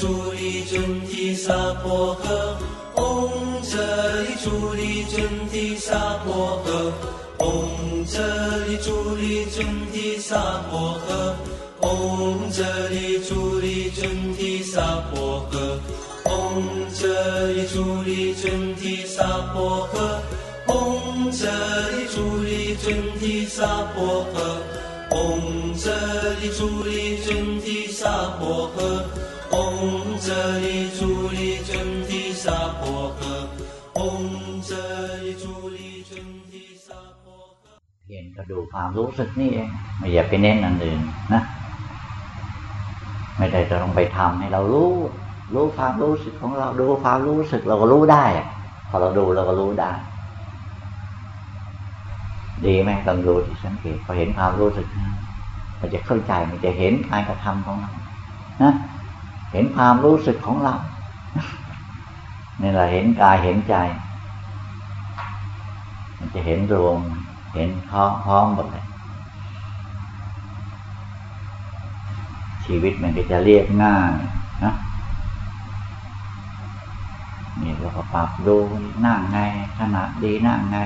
主力准提萨婆诃，嗡这里主力准提萨婆诃，嗡这里主力准提萨婆诃，嗡这里主力准提萨婆诃，嗡这里主力准提萨婆诃，嗡这里主力准提萨婆诃。嗡这里主力准提萨婆诃， 嗡这里主力准提萨婆诃，嗡这里主力准提萨婆诃。เพียงก็ดูความรู้สึกนี่เองไม่อย่าไปเน้นอันอื่นนะ ไม่ได้จะต้องไปทำให้เรารู้ รู้ความรู้สึกของเราดูความรู้สึกเราก็รู้ได้พอเราดูเราก็รู้ได้ดีไหมต้องดูที่สังเกตพอเห็นความรู้สึกมันจะเข้าใจมันจะเห็นการกระทำของเรานะเ ห็นความรู้สึกของเรานี่แหละเห็นกายเห็นใจ มันจะเห็นรวม เห็นพร้อมพร้อมหมดเลย ชีวิตมันก็จะเรียบง่ายนะนี่เราก็ปรับดูนั่งไงขณะดีนั่งไง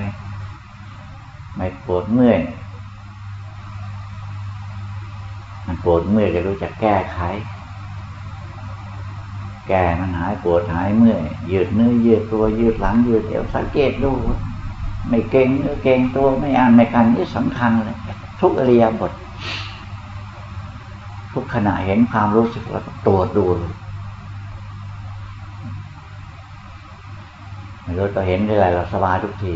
ไม่ปวดเมื่อยมันปวดเมื่อยจะรู้จักแก้ไข แก้มันหายปวดหายเมื่อยยืดเนื้อยืดตัวยืดหลังยืดเอวสังเกตดู ไม่เก่งเนื้อเก่งตัวไม่อ่านไม่กันนี่สำคัญเลยทุกอริยบท ทุกขณะเห็นความรู้สึกแล้วตรวจดูเลยไม่รู้ตัวเห็นได้ไรเราสบายทุกที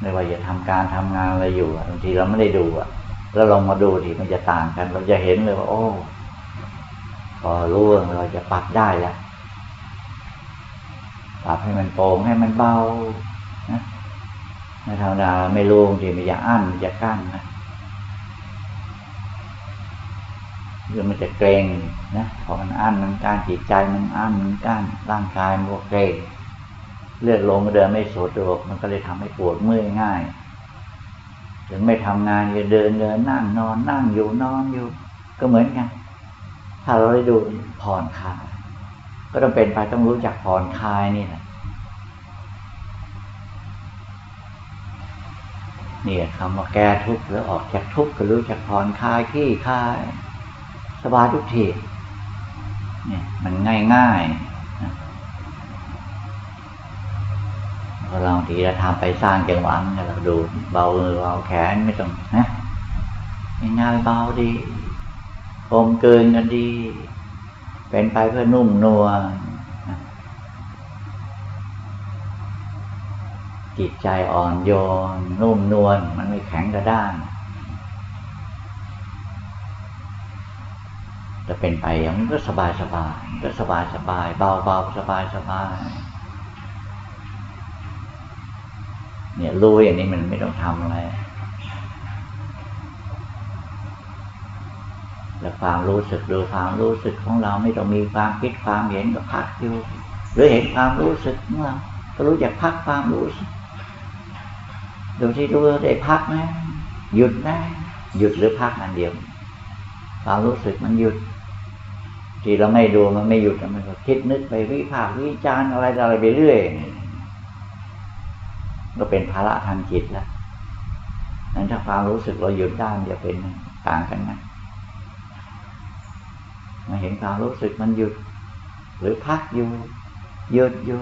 ไม่ว่าจะทำการทำงานอะไรอยู่บางทีเราไม่ได้ดูอะแล้วลองมาดูทีมันจะต่างกัน เราจะเห็นเลยว่า โอ้ พอรู้เราจะปรับได้แล้วปรับให้มันโปร่งให้มันเบานะในธรรมดาไม่รู้บางทีมันจะอั้นมันจะกั้นนะหรือมันจะเกรงนะพอมันอั้นมันกั้นจิตใจมันอั้นมันกั้นร่างกายมันก็เกรงเลือดลงเดินไม่สดวกมันก็เลยทำให้ปวดเมื่อยง่ายถึงไม่ทำงานจะเดินเดินนั่งนอนนั่งอยู่นอนอยู่ ก็เหมือนกัน ถ้าเราได้ดูผ่อนคลายก็ต้องเป็นไปต้องรู้จักผ่อนคลายนี่แหละเนี่ยคำว่าแก้ทุกข์แล้วออกจากทุกข์ก็รู้จักผ่อนคลายขี้คลาย สบายทุกทีเนี่ยมันง่ายง่ายเราทีเราทำไปสร้างจังหวะเราดู เบาเบาแขนไม่ต้องนะง่ายเบาดี กลมเกินกันดี เป็นไปเพื่อนุ่มนัวจิตใจอ่อนโยน นุ่มนวลมันไม่แข็งกระด้างจะเป็นไปอย่างนี้ก็สบายสบายก็สบายสบายเบาเบาสบายสบายเนี่ยรู้อย่างนี้มันไม่ต้องทำอะไร แล้วความรู้สึกดูความรู้สึกของเราไม่ต้องมีความคิดความเห็นก็พักอยู่ หรือเห็นความรู้สึกของเราก็รู้จักพักความรู้สึกดูที่ดูได้พักไหมหยุดไหมหยุดหรือพักอันเดียว ความรู้สึกมันหยุด ที่เราไม่ดูมันไม่หยุดมันก็คิดนึกไปวิพากษ์วิจารณ์อะไรอะไรไปเรื่อยก็เป็นภาระทางจิตแล้วนั้นถ้าความรู้สึกเราหยุดได้จะเป็นต่างกันไห มาเห็นความรู้สึกมันหยุด หรือพักอยู่หยุดอยู่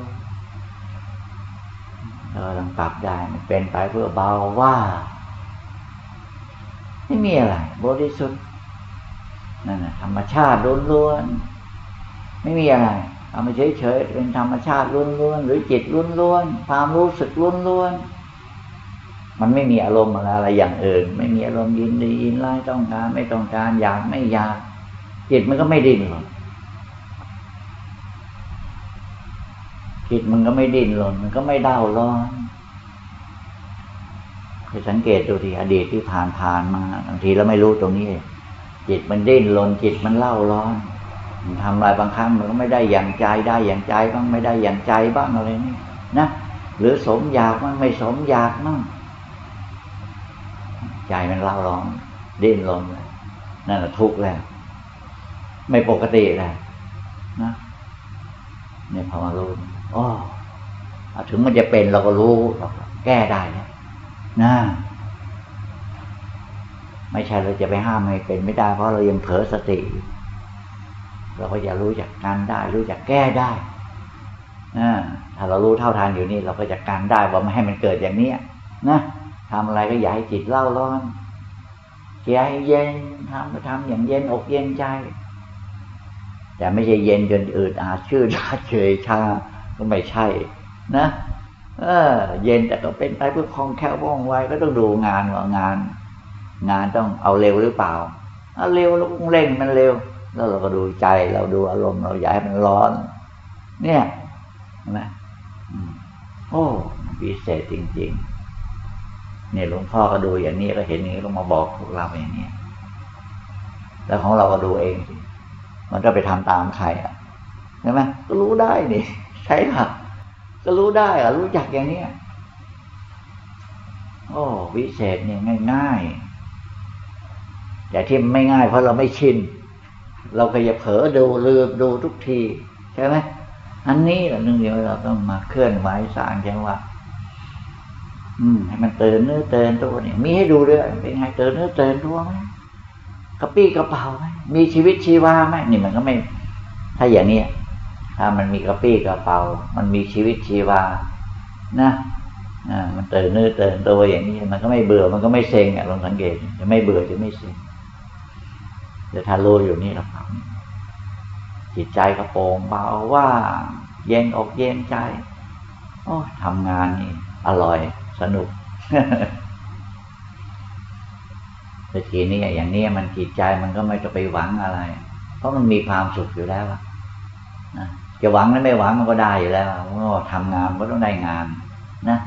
เราลองปรับได้มันเป็นไปเพื่อเบาว่าไม่มีอะไรบริสุทธิ์นั่นแหะธรรมชาติล้วนๆไม่มีอะไรเอามาเฉยๆเป็นธรรมชาติล้วนๆหรือจิตล้วนๆความรู้สึกล้วนมันไม่มีอารมณ์อะไรอย่างอื่น ไม่มีอารมณ์ยินดียินไล่ต้องการไม่ต้องการอยากไม่อยาก จิตมันก็ไม่ดิ้นหรอกจิตมันก็ไม่ดิ้นรนมันก็ไม่เด้าร้อนเคยสังเกตดูทีอดีตที่ผ่านผ่านมาบางทีเราไม่รู้ตรงนี้ จิตมันดิ้นรนจิตมันเล่าร้อนมันทำอะไรบางครั้งมันก็ไม่ได้อย่างใจได้อย่างใจบ้างไม่ได้อย่างใจบ้างอะไรนี่นะหรือสมอยากบ้างไม่สมอยากบ้างใจมันเล่าร้อนดิ้นรนนั่นแหละทุกข์แล้ว ไม่ปกติแหละนะเนี่ยพอมารู้อ๋อถึงมันจะเป็นเราก็รู้เราแก้ได้นะนะไม่ใช่เราจะไปห้ามให้เป็นไม่ได้เพราะเรายังเผลอสติ เราก็จะรู้จักการได้ รู้จักแก้ได้นะถ้าเรารู้เท่าทานอยู่นี่ เราก็จะการได้ว่าไม่ให้มันเกิดอย่างนี้นะทำอะไรก็อย่าให้จิตเล่าร้อนใจเย็นทำก็ทำอย่างเย็นอกเย็นใจ แต่ไม่ใช่เย็นจนอืดอาชื่อชาเฉยชาก็ไม่ใช่ นะ เออ เย็นแต่ก็เป็นไปเพื่อคล่องแคล่วว่องไวก็ต้องดูงานว่างาน งานต้องเอาเร็วหรือเปล่าเอาเร็วเราต้องเร่งมันเร็ว แล้วเราก็ดูใจเราดูอารมณ์เราอยากให้มันร้อน เนี่ยนะโอ้พิเศษจริง ๆ เนี่ยหลวงพ่อก็ดูอย่างนี้ก็เห็นอย่างนี้ก็มาบอกพวกเราอย่างนี้แล้วของเราก็ดูเองสิ มันก็ไปทำตามใครอะใช่ไหมก็รู้ได้นี่ ใช่ค่ะก็รู้ได้อะรู้จักอย่างเนี้ยโอ้วิเศษเนี่ยง่ายๆแต่ที่ไม่ง่ายเพราะเราไม่ชินเราก็จะเผลอดูลืมดูทุกที ใช่ไหมอันนี้แหละนึงเดียวเราต้องมาเคลื่อนไหวสารแค่ว่า อืม ให้มันเตือนเนื้อเตือนตัวเนี่ยมีให้ดูด้วยเป็นไงเตือนเนื้อเตือนตัวไหม กระปี้กระเป๋าไหมมีชีวิตชีวาไหมนี่มันก็ไม่ ถ้าอย่างนี้ถ้ามันมีกระปี้กระเป๋า มันมีชีวิตชีวา นะอ่ามันเตือนเนื้อเตือนตัวอย่างนี้ มันก็ไม่เบื่อ มันก็ไม่เซ็งอะลองสังเกตจะไม่เบื่อจะไม่เซ็งแต่ถ้ารู้อยู่นี่เราทำจิตใจกระโปรงเบาว่าเย็นอกเย็นใจ โอ้ทำงานนี่ อร่อยสนุก แต่ทีนี้อย่างนี้มันจิตใจมันก็ไม่จะไปหวังอะไร เพราะมันมีความสุขอยู่แล้วนะจะหวังหรือไม่หวังมันก็ได้อยู่แล้วเพราะทำงานก็ต้องได้งานนะ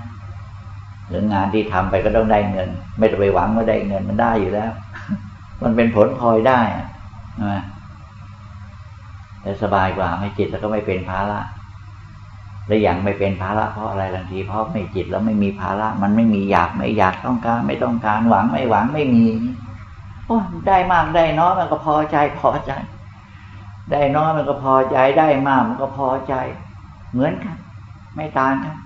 หรืองานที่ทำไปก็ต้องได้เงิน ไม่ต้องไปหวังว่าได้เงินมันได้อยู่แล้ว มันเป็นผลพลอยได้นะแต่สบายกว่าไม่จิตแล้วก็ไม่เป็นภาระ และอย่างไม่เป็นภาระเพราะอะไรบางทีเพราะไม่จิตแล้วไม่มีภาระ มันไม่มีอยากไม่อยากต้องการ ไม่ต้องการหวังไม่หวังไม่มีโอ้ได้มากได้น้อยมันก็พอใจพอใจ ได้น้อยมันก็พอใจได้มากมันก็พอใจ เหมือนกัน ไม่ต่างกัน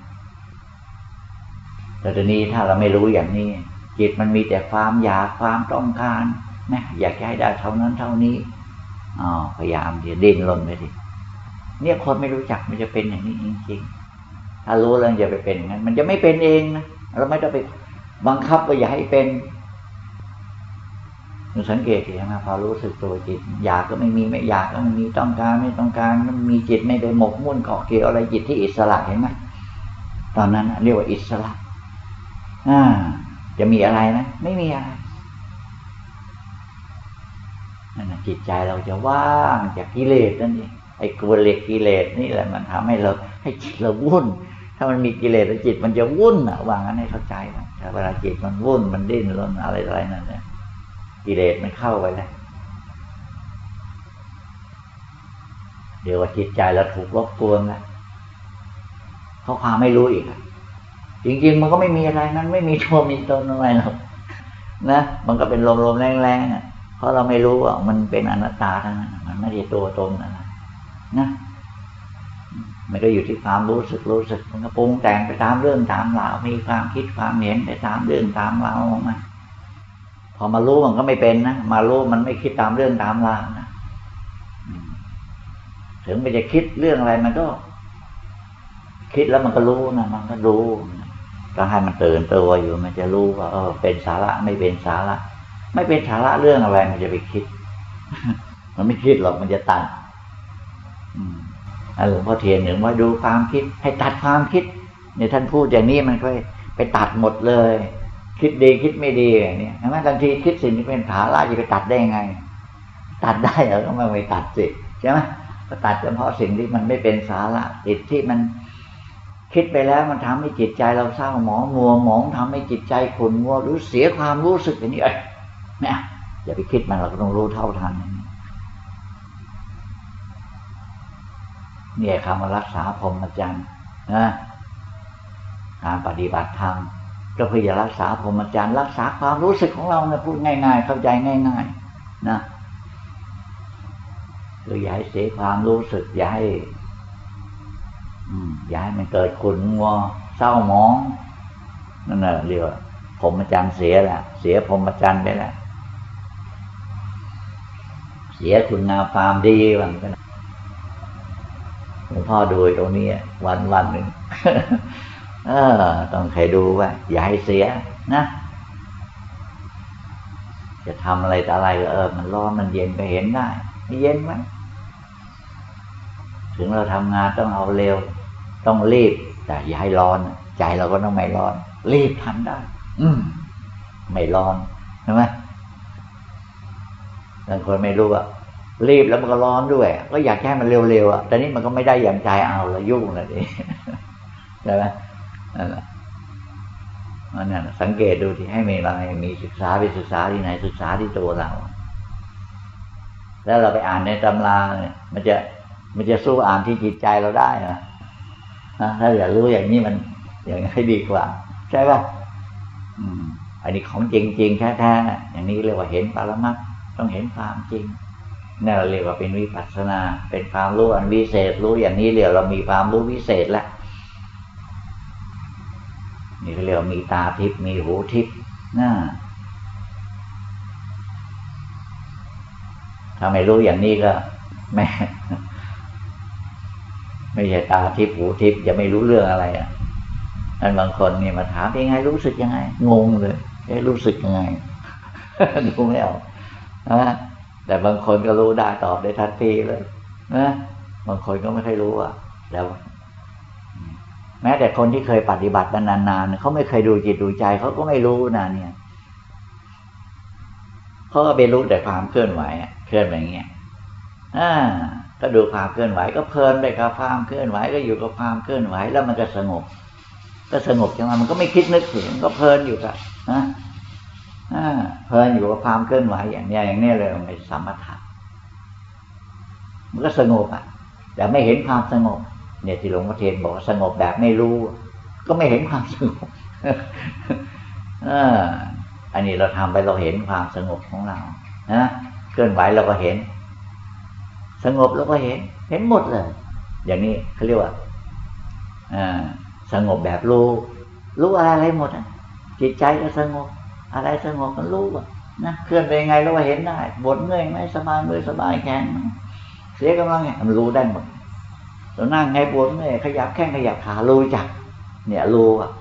แต่ตอนนี้ถ้าเราไม่รู้อย่างนี้ จิตมันมีแต่ความอยากความต้องการนะอยากให้ได้เท่านั้นเท่านี้อ๋อพยายามเดี๋ยวดิ้นรนไปดิ เนี่ยคนไม่รู้จักมันจะเป็นอย่างนี้จริงๆ ถ้ารู้แล้วจะไปเป็นอย่างนั้น มันจะไม่เป็นเองนะเราไม่ต้องไปบังคับว่าอย่าให้เป็นเราสังเกตเห็นไหมพอรู้สึกตัวจิต อยากก็ไม่มีไม่อยากก็ไม่มีต้องการไม่ต้องการมันมีจิตไม่ไปหมกมุ่นเกาะเกี่ยวอะไรจิตที่อิสระเห็นไหมตอนนั้นเรียกว่าอิสระอ่าจะมีอะไรนะไม่มีอะไรนั่นจิตใจเราจะว่างจากกิเลสนั่นเอง ไอ้กเลสกิเลสนี่แหละมันทำให้เราให้จิตเราวุ่น ถ้ามันมีกิเลสแล้วจิตมันจะวุ่นอะวางนั้นให้เข้าใจนะถ้าเวลาจิตมันวุ่นมันดิ้นรนอะไรอะไรนั่นเนี่ยกิเลสมันเข้าไปแล้วเดี๋ยวว่าจิตใจเราถูกรบกวนแล้วเขาความไม่รู้อีกจริงๆมันก็ไม่มีอะไรนั้น ไม่มีตัวมีตนอะไรหรอกนะมันก็เป็นลมๆแรงๆอะเพราะเราไม่รู้ว่ามันเป็นอนัตตาทั้งนั้นมันไม่ใช่ตัวตนนะ นะมันก็อยู่ที่ความรู้สึกรู้สึกมันก็ปรุงแต่งไปตามเรื่องตามราวมีความคิดความเห็นไปตามเรื่องตามราวมาพอมารู้มันก็ไม่เป็นนะมารู้มันไม่คิดตามเรื่องตามราวนะถึงมันจะคิดเรื่องอะไรมันก็ คิดแล้วมันก็รู้นะมันก็รู้ก็ให้มันตื่นตัวอยู่มันจะรู้ว่าเออเป็นสาระไม่เป็นสาระ ไม่เป็นสาระเรื่องอะไรมันจะไปคิด มันไม่คิดหรอกมันจะตัด หลวงพ่อเทียนหนึ่งว่าดูความคิด ให้ตัดความคิดเนี่ยท่านพูดอย่างนี้มันค่อยไปตัดหมดเลย คิดดีคิดไม่ดีเนี่ยใช่ไหมบางทีคิดสิ่งที่เป็นขาลาจะไปตัดได้ไง ตัดได้เหรอก็ไม่ไปตัดสิใช่ไหมก็ตัดเฉพาะสิ่งที่มันไม่เป็นสาระติดที่มันคิดไปแล้วมันทำให้จิตใจเราเศร้าหมองมัวหมองทำให้จิตใจขุ่นมัวรือเสียความรู้สึกอย่างนี้เอ้ยเนี่ยอย่าไปคิดมันเราก็ต้องรู้เท่าทัน เนี่ยคำว่ารักษาพรหมจรรย์นะการปฏิบัติธรรมก็เพื่อจะรักษาพรหมจรรย์รักษาความรู้สึกของเราเนี่ยพูดง่าย ๆ เข้าใจง่าย ๆ นะคืออย่าให้เสียความรู้สึกอย่าให้อย่าให้มันเกิดขุนงัวเศร้าหมองนั่นแหละเรียกว่าพรหมจรรย์เสียแหละเสียพรหมจรรย์ไปแล้วเสียคุณงามความดีบ้างไป ลวงพ่อดูตรงนี้วันวันหนึ่งเออ ต้องใครดูว่า อย่าให้เสียนะจะทำอะไรแต่อะไรก็เออ มันร้อนมันเย็นก็เห็นได้ไม่เย็นไหมถึงเราทำงานต้องเอาเร็ว ต้องรีบ แต่อย่าให้ร้อน ใจเราก็ต้องไม่ร้อน รีบทำได้ อืมไม่ร้อนใช่ไหมบางคนไม่รู้ว่า รีบแล้วมันก็ร้อนด้วย ก็อยากแค่มันเร็วๆอะแต่นี้มันก็ไม่ได้อย่างใจเอาแล้วยุ่งเลยดิใช่ไหมนั่นแหละนั่นสังเกตดูที่ให้มีอะไรมีศึกษาไปศึกษาที่ไหนศึกษาที่ตัวเรา แล้วเราไปอ่านในตำราเนี่ยมันจะมันจะสู้อ่านที่จิตใจเราได้เหรอถ้าอยากรู้อย่างนี้มันอย่างให้ดีกว่า ใช่ป่ะอืมอันนี้ของจริงๆแท้ๆอย่างนี้เรียกว่าเห็นปรมัตต้องเห็นความจริง นี่เราเรียกว่าเป็นวิปัสสนา เป็นความรู้อันวิเศษ รู้อย่างนี้เรียกเรามีความรู้วิเศษแล้วนี่เรียกว่ามีตาทิพย์มีหูทิพย์นะถ้าไม่รู้อย่างนี้ก็แม่ไม่ใช่ตาทิพย์หูทิพย์จะไม่รู้เรื่องอะไรอะนั่นบางคนนี่มาถามยังไงรู้สึกยังไง งงเลยเอ๊ะรู้สึกยังไงดูไม่ออกนะ แต่บางคนก็รู้ได้ตอบได้ทันทีเลยนะบางคนก็ไม่ค่อยรู้อะ แล้ว แม้แต่คนที่เคยปฏิบัติมานานๆเขาไม่เคยดูจิตดูใจเขาก็ไม่รู้นะเนี่ยเขาก็ไปรู้แต่ความเคลื่อนไหวเคลื่อนแบบเงี้ยอ่าก็ดูความเคลื่อนไหว ก็เพลินไปกับความเคลื่อนไหว ก็อยู่กับความเคลื่อนไหว แล้วมันก็สงบ ก็สงบจังมันก็ไม่คิดนึกถึงก็เพลินอยู่กับนะ เพลินอยู่กับความเคลื่อนไหวอย่างนี้อย่างนี้เลยมันเป็นสมถะมันก็สงบอะ แต่ไม่เห็นความสงบ เนี่ยที่หลวงพ่อเทียนบอกสงบแบบไม่รู้ ก็ไม่เห็นความสงบออันนี้เราทำไปเราเห็นความสงบของเรานะเคลื่อนไหวเราก็เห็น สงบเราก็เห็น เห็นหมดเลย อย่างนี้เขาเรียกว่าอสงบแบบรู้ รู้อะไรอะไรหมดอะจิตใจก็สงบ อะไรสงบมันรู้อะนะเคลื่อนไปยังไงเราก็เห็นได้บดเมื่อยไหมสบายมือสบายแขนเสียกำลังไงมันรู้ได้หมดเรานั่งไงปวดเมื่อยขยับแข้งขยับขารู้จัก เนี่ยรู้อะ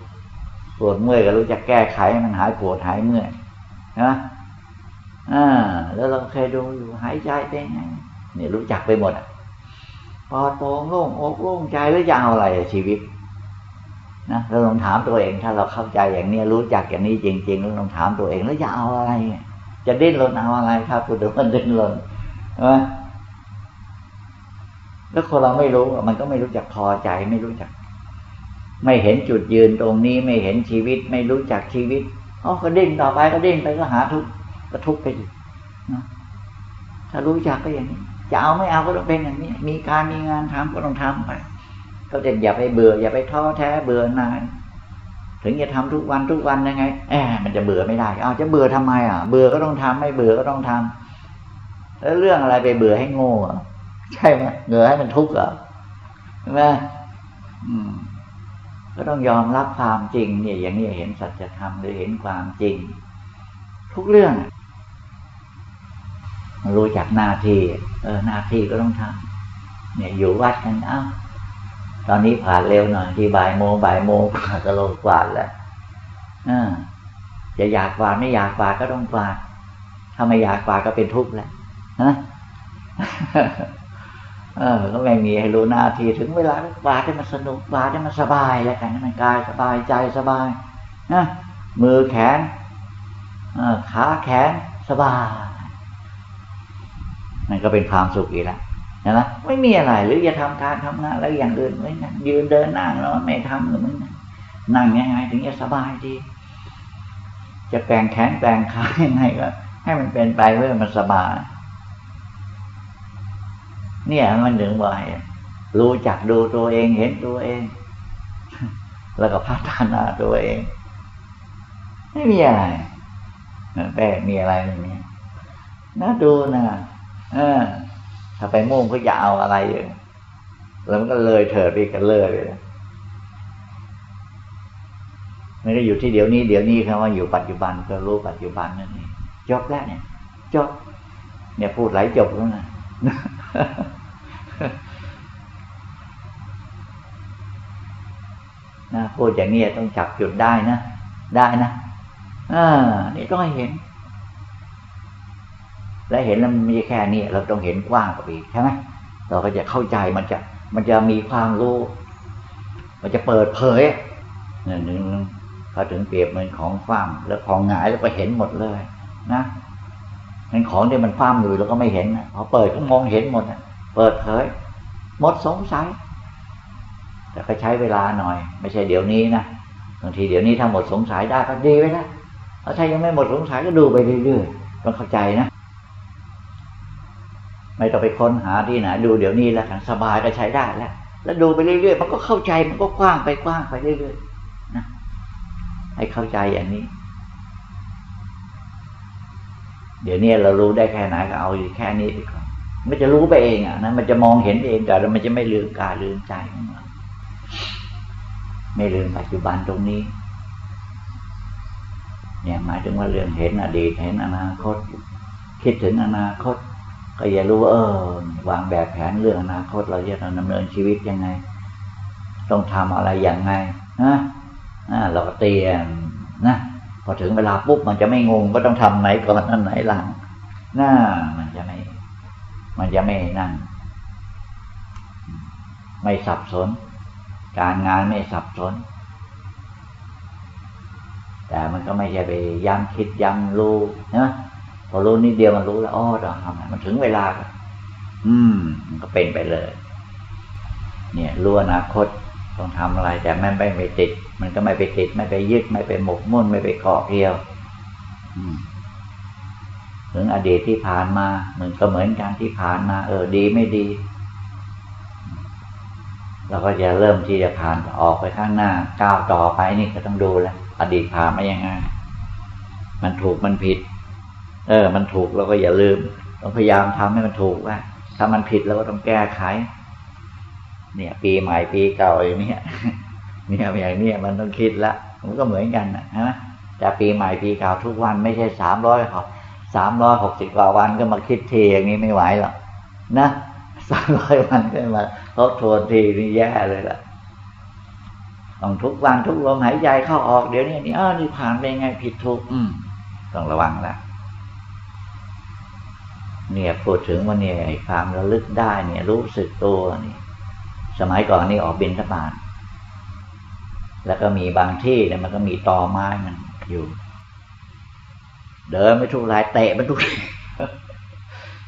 ปวดเมื่อยก็รู้จักแก้ไขมันหายปวดหายเมื่อยนะอ่าแล้วเราเคยดูอยู่หายใจเป็นไงเนี่ยรู้จักไปหมดอะปอดโปร่งโล่งอกโล่งใจแล้วจะเอาอะไรชีวิต นะเราลองถามตัวเอง ถ้าเราเข้าใจอย่างนี้รู้จักอย่างนี้จริงๆเราลองถามตัวเอง แล้วจะเอาอะไร จะดิ้นรนเอาอะไรครับคุณดูมันดิ้นรนใช่ไหมแล้วคนเราไม่รู้มันก็ไม่รู้จักพอใจไม่รู้จัก ไม่เห็นจุดยืนตรงนี้ไม่เห็นชีวิต ไม่รู้จักชีวิตอ๋อก็ดิ้นต่อไปก็ดิ้นไปก็หาทุกข์ก็ทุกข์ไปอยู่นะถ้ารู้จักก็อย่างนี้จะเอาไม่เอาก็ต้องเป็นอย่างนี้ มีการมีงานทำก็ต้องทำไป ก็จะอย่าไปเบื่อ อย่าไปท้อแท้เบื่อนานถึงจะทำทุกวันทุกวันยังไงแอบมันจะเบื่อไม่ได้เอาจะเบื่อทำไมอะ เบื่อก็ต้องทำไม่เบื่อก็ต้องทำแล้วเรื่องอะไรไปเบื่อให้โง่ะใช่ไหมเบื่อให้มันทุกข์เหรอใช่ไหมอืมก็ต้องยอมรับความจริง เนี่ย อย่างนี้เห็นสัจธรรมหรือเห็นความจริง ทุกเรื่องรู้จักหน้าที่เออหน้าที่ก็ต้องทำเนี่ยอยู่วัดกันเอ้า ตอนนี้ผ่านเร็วหน่อยที่บ่ายโมงบ่ายโมงก็ลงกวาดแล้วจะอยากกวาดไม่อยากกวาดก็ต้องกวาดถ้าไม่อยากกวาดก็เป็นทุกข์แหละนะเออก็ไม่มีให้รู้หน้าที่ถึงเวลากวาดให้มันสนุกกวาดให้มันสบายแล้วกันให้มันกายสบายใจสบายนะมือแขนขาแขนสบายนั่นก็เป็นความสุขอีกแล้ว นะ ไม่มีอะไร หรือจะทำการทำงานแล้วอย่างอื่นไม่นั่งยืนเดินนั่งแล้วไม่ทำหรือไม่นั่งยังไงถึงจะสบายดี จะแปลงแขนแปลงขายังไงก็ ให้มันเป็นไปเพื่อมันสบาย เนี่ยมันถึงบ่อยรู้จักดูตัวเองเห็นตัวเอง แล้วก็พัฒนาตัวเอง ไม่มีอะไรแต่มีอะไรไม่มีน่าดูนะเออ ถ้าไปมุ่งก็จะเอาอะไรอยู่แล้วมันก็เลยเถิดไปกันเลยเลยมันก็อยู่ที่เดี๋ยวนี้ เดี๋ยวนี้คำว่าอยู่ปัจจุบันก็รู้ปัจจุบันนั่นเองจบแล้วเนี่ย จบ เนี่ยพูดหลายจบแล้วนะนะพูดอย่างนี้ต้องจับจุดได้นะ ได้นะอ่านี่ต้องให้เห็น และเห็นแล้วมันไม่ใช่แค่นี้เราต้องเห็นกว้างกว่าอีกใช่ไหมเราก็จะเข้าใจมันจะมันจะมีความรู้ มันจะเปิดเผยหนึ่งเขาถึงเปรียบเหมือนของฟ้ามแล้วของหงายแล้วก็เห็นหมดเลย นะเป็นของที่มันฟ้ามอยู่แล้วก็ไม่เห็นนะพอเปิดก็มองเห็นหมดเปิดเผยหมดสงสัยแต่ก็ใช้เวลาหน่อย ไม่ใช่เดี๋ยวนี้นะบางทีเดี๋ยวนี้ถ้าหมดสงสัยได้ก็ดีไปแล้วถ้ายังไม่หมดสงสัยก็ดูไปเรื่อยๆต้องเข้าใจนะ ไม่ต้องไปค้นหาที่ไหนดูเดี๋ยวนี้แล้วกันสบายก็ใช้ได้แล้ว แล้วดูไปเรื่อยๆมันก็เข้าใจมันก็กว้างไปกว้างไปเรื่อยๆนะให้เข้าใจอย่างนี้ เดี๋ยวนี้เรารู้ได้แค่ไหนก็เอาแค่นี้ไปก่อนมันจะรู้ไปเองอะนะมันจะมองเห็นเองแต่มันจะไม่ลืมกายลืมใจของเราไม่ลืมปัจจุบันตรงนี้ เนี่ยหมายถึงว่าเรื่องเห็นอดีตเห็นอนาคต คิดถึงอนาคต ก็อย่ารู้ว่าเออวางแบบแผนเรื่องอนาคตเราจะดำเนินชีวิตยังไง ต้องทำอะไรอย่างไงนะเราก็เตรียมนะพอถึงเวลาปุ๊บมันจะไม่งงก็ต้องทำไหนก่อนอันไหนหลังน่ามันจะไม่ มันจะไม่นั่งไม่สับสน การงานไม่สับสน แต่มันก็ไม่ใช่ไปย้ำคิดย้ำรู้นะ พอรู้นิดเดียวมันรู้แล้วอ๋อเราทำมันถึงเวลา อืม มันก็เป็นไปเลย เนี่ยรู้อนาคตต้องทำอะไร แต่ไม่ไม่ไปติด มันก็ไม่ไปติด ไม่ไปยึดไม่ไปหมกมุ่นไม่ไปเกาะเกี่ยวถึงอดีตที่ผ่านมามันก็เหมือนกันที่ผ่านมา เออ ดีไม่ดีเราก็จะเริ่มที่จะผ่านออกไปข้างหน้าก้าวต่อไปนี่ก็ต้องดูแลอดีตผ่านมายังไงมันถูกมันผิด เออ มันถูกเราก็อย่าลืมต้องพยายามทำให้มันถูกว่า ถ้ามันผิดเราก็ต้องแก้ไข เนี่ย ปีใหม่ปีเก่าอย่างนี้เนี่ยอย่างนี้มันต้องคิดละมันก็เหมือนกันนะฮะแต่ปีใหม่ปีเก่าทุกวันไม่ใช่สามร้อยหกสามร้อยหกสิบกว่าวันก็มาคิดทีอย่างนี้ไม่ไหวหรอกนะสามร้อยวันก็มาทบทวนทีนี่แย่เลยล่ะต้องทุกวันทุกลมหายใจเข้าออกเดี๋ยวนี้นี่อ้านี่ผ่านไปไงผิดถูกอืมต้องระวังละ เนี่ยพูดถึงว่าเนี่ยความระลึกได้เนี่ยรู้สึกตัวนี่สมัยก่อนนี่ออกบินทบาทแล้วก็มีบางที่เนี่ยมันก็มีตอไม้มันอยู่ เดินไม่ทุกรายเตะมันทุก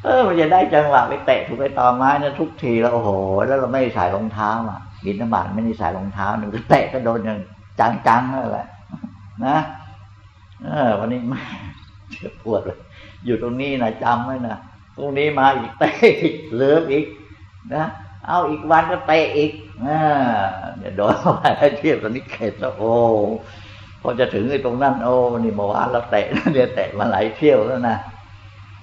เออมันจะได้จังหวะไปเตะถูกไปตอไม้นะทุกทีแล้วโอ้โหแล้วเราไม่ใส่รองเท้าอะบินทบาทไม่ได้ใส่รองเท้าหนึ่งเตะก็โดนอย่างจังๆนั่นแหละนะเออวันนี้ไม่เจ็บปวดเลยอยู่ตรงนี้นะจำไว้นะ ตรงนี้มาอีกเตะอีกเลืออีกนะเอาอีกวันก็เตะอีกอ่าเดี๋ยวโดนเข้าไปให้เทียบตอนนี้เข็ดแล้วโอ้พอจะถึงไอ้ตรงนั้นโอ้นี่เมื่อวานเราเตะเดี๋ยวเตะมาหลายเที่ยวแล้วนะ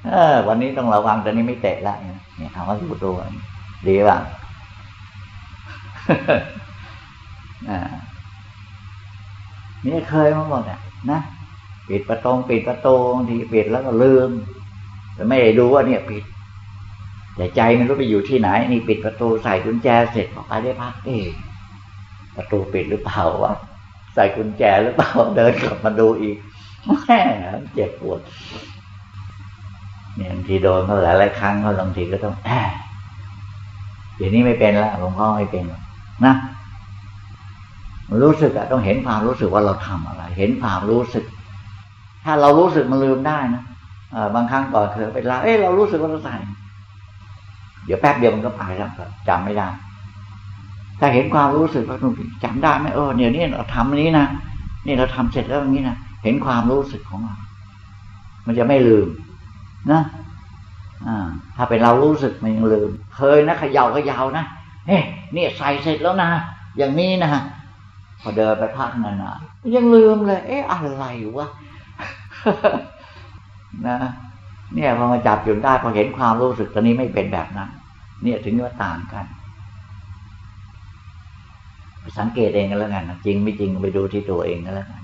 เออ วันนี้ต้องระวังตอนนี้ไม่เตะแล้วเนี่ยเอาไว้ดูตัวดีบ้างอ่านี่เคยมาหมดอะนะปิดประตูปิดประตูบางทีปิดแล้วก็ลืม แต่ไม่ได้ดูว่าเนี่ยปิด แต่ใจมันรู้ไปอยู่ที่ไหน นี่ปิดประตูใส่กุญแจเสร็จออกไปได้พักเองประตูปิดหรือเปล่าวะใส่กุญแจหรือเปล่าเดินกลับมาดูอีกแม่เจ็บปวดเนี่ยบางทีโดนเขาหลายหลายครั้งเขาบางทีก็ต้องแอบเดี๋ยวนี้ไม่เป็นแล้วหลวงพ่อไม่เป็นนะรู้สึกอะต้องเห็นความรู้สึกว่าเราทำอะไร เห็นความรู้สึก ถ้าเรารู้สึกมันลืมได้นะ บางครั้งก่อนเธอไปลาเอ้เรารู้สึกว่าเราใส่เดี๋ยวแป๊บเดียวมันก็ไปแล้วจำไม่ได้ ถ้าเห็นความรู้สึกว่าจำได้ไหมเออเดี๋ยวนี้เราทำนี้นะนี่เราทำเสร็จแล้วอย่างนี้นะเห็นความรู้สึกของเรา มันจะไม่ลืม นะอ่าถ้าเป็นเรารู้สึกมันยังลืม เคยนะขยาเขยาวนะเฮ้เนี่ยใส่เสร็จแล้วนะอย่างนี้นะพอเดินไปพักนานๆยังลืมเลย เอ๊ะอะไรวะ นะเนี่ยพอมาจับจุดได้พอเห็นความรู้สึกตอนนี้ไม่เป็นแบบนั้น เนี่ยถึงว่าต่างกันสังเกตเองกันแล้วกันจริงไม่จริงไปดูที่ตัวเองกันแล้วกัน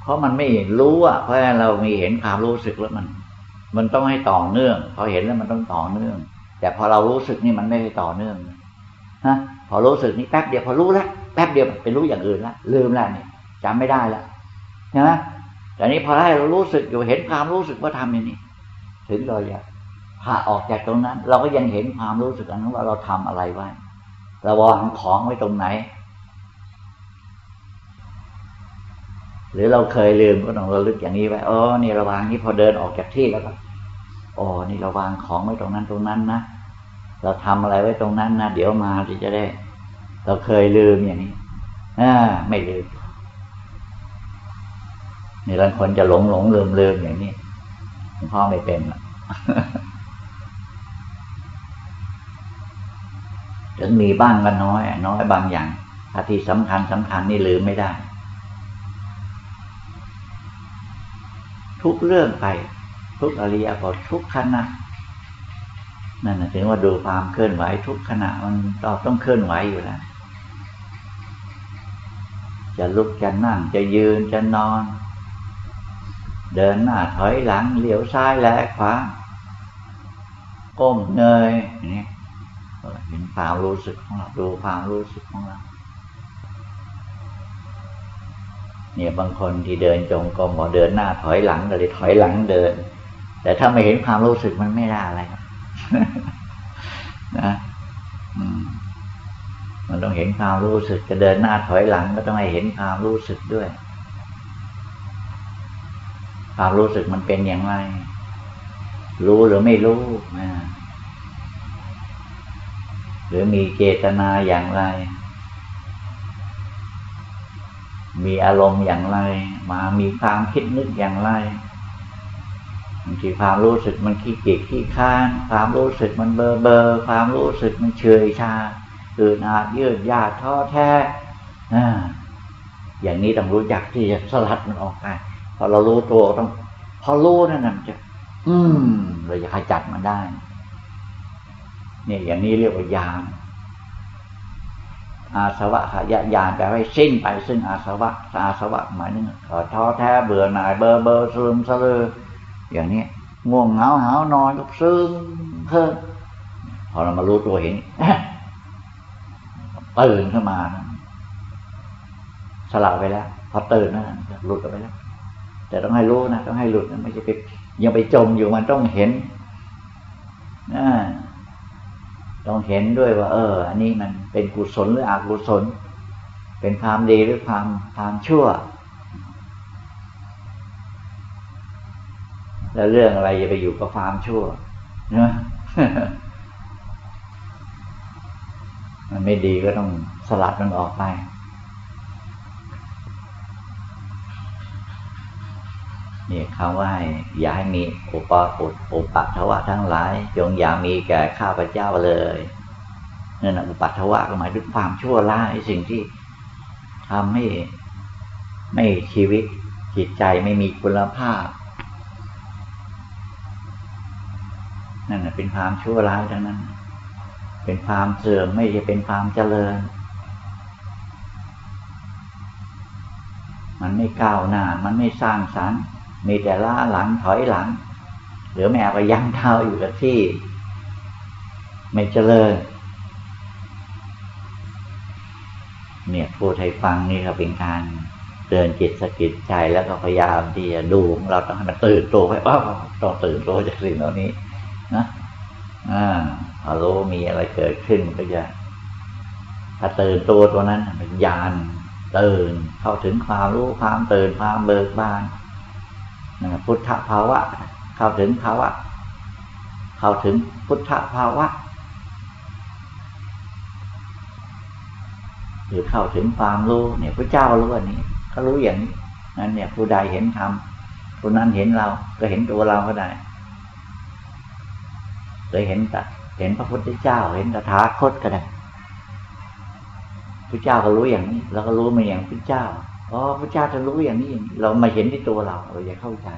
เพราะมันไม่รู้อะเพราะเรามีเห็นความรู้สึกแล้วมัน มันต้องให้ต่อเนื่อง พอเห็นแล้วมันต้องต่อเนื่อง แต่พอเรารู้สึกนี่มันไม่ได้ต่อเนื่องฮะพอรู้สึกนี่แป๊บเดียวพอรู้แล้วแป๊บเดียวไปรู้อย่างอื่นแล้วลืมแล้วเนี่ยจำไม่ได้แล้วใช่ไหม แต่นี้พอให้เรารู้สึกอยู่เห็นความรู้สึกว่าทำอย่างนี้ ถึงเราอยากพาออกจากตรงนั้น เราก็ยังเห็นความรู้สึกนั้นว่าเราทำอะไรไว้เราวางของไว้ตรงไหน หรือเราเคยลืมก็ต้องระลึกอย่างนี้ไว้อ๋อนี่ระวางนี่พอเดินออกจากที่แล้วก็อ๋อนี่ราวางของไว้ตรงนั้นตรงนั้นนะเราทำอะไรไว้ตรงนั้นนะเดี๋ยวมาที่จะได้ เราเคยลืมอย่างนี้อ่าไม่ลืม นี่บางคนจะหลงหลงลืมลืมอย่างนี้หลวงพ่อไม่เป็นหรอกถึงมีบ้างก็น้อย น้อยบางอย่างถ้าที่สำคัญสำคัญนี่ลืมไม่ได้ ทุกเรื่องไป ทุกอริยบททุกขณะนั่นถึงว่าดูความเคลื่อนไหวทุกขณะมันเราต้องเคลื่อนไหวอยู่แล้วจะลุกจะนั่งจะยืนจะนอน เดินหน้าถอยหลังเหลียวซ้ายแลขวาก้มเงยนี้เห็นความรู้สึกของเราดูความรู้สึกของเราเนี่ยบางคนที่เดินจงกรมบอกเดินหน้าถอยหลังก็เลยถอยหลังเดิน แต่ถ้าไม่เห็นความรู้สึกมันไม่ได้อะไรนะมันต้องเห็นความรู้สึกจะเดินหน้าถอยหลังก็ต้องให้เห็นความรู้สึกด้วย ความรู้สึกมันเป็นอย่างไร รู้หรือไม่รู้นะหรือมีเจตนาอย่างไร มีอารมณ์อย่างไร มามีความคิดนึกอย่างไรบางทีความรู้สึกมันขี้เกียจขี้ค้าน ความรู้สึกมันเบอเบอความรู้สึกมันเฉยชาคือนาดยืดยาดท้อแท้อย่างนี้ต้องรู้จักที่จะสลัดมันออกไป อเรารู้ตัวต้อง พอรู้นั่นมันจะอืมเราจะขจัดมันได้ เนี่ยอย่างนี้เรียกว่ายานอาสวะขยะยานแปลว่าสิ้นไปซึ่งอาสวะอาสวะหมายถึงท้อแท้เบื่อหน่ายเบอร์เบอร์ซึมซะเลยอย่างนี้ง่วงเหงาหานอนก็ซึมเพิ่มพอเรามารู้ตัวเห็นตื่นขึ้นมาสลับไปแล้ว พอตื่นนั่นหลุดไปแล้ว แต่ต้องให้รู้นะต้องให้หลุดนะไม่ใช่ไปยังไปจมอยู่มันต้องเห็นอ่าต้องเห็นด้วยว่า เออ อันนี้มันเป็นกุศลหรืออกุศล เป็นความดีหรือความความชั่ว แล้วเรื่องอะไรจะไปอยู่กับความชั่วนะมันไม่ดีก็ต้องสลัดมันออกไป นี่คำว่าอย่าให้มีอุปอุดอุปัทวะทั้งหลายจงอย่ามีแก่ข้าพเจ้าเลยนั่นอุปัทวะก็หมายถึงความชั่วร้ายสิ่งที่ทำให้ไม่ชีวิตจิตใจไม่มีคุณภาพ นั่นเป็นความชั่วร้ายทั้งนั้น เป็นความเสื่อมไม่ใช่เป็นความเจริญ มันไม่ก้าวหน้า มันไม่สร้างสรรค์ มีแต่ล้าหลังถอยหลัง หรือแม่ก็ยังเท้าอยู่กับที่ ไม่เจริญ เนี่ยพูดให้ฟังนี่ก็เป็นการเตือนจิตสกิดใจแล้วก็พยายามที่จะดูเราต้องให้มันตื่นตัวไว้ว่าต้องตื่นตัวจากสิ่งเหล่านี้นะอ่าพอรู้มีอะไรเกิดขึ้นก็จะถ้าตื่นตัวตัวนั้นเป็นญาณตื่นเข้าถึงความรู้ความตื่นความเบิกบาน พุทธภาวะ เข้าถึงภาวะ เข้าถึงพุทธภาวะหรือเข้าถึงความรู้เนี่ยพระเจ้ารู้อันนี้เขารู้อย่างนี้นั้นเนี่ยผู้ใดเห็นธรรมผู้นั้นเห็นเราก็เห็นตัวเราก็ได้เลยเห็นแต่เห็นพระพุทธเจ้า เห็นตถาคตก็ได้พระเจ้าก็รู้อย่างนี้เราก็รู้มาอย่างพระเจ้า อ๋อพระเจ้าจะรู้อย่างนี้ เรามาเห็นที่ตัวเราเราอย่าเข้าใจ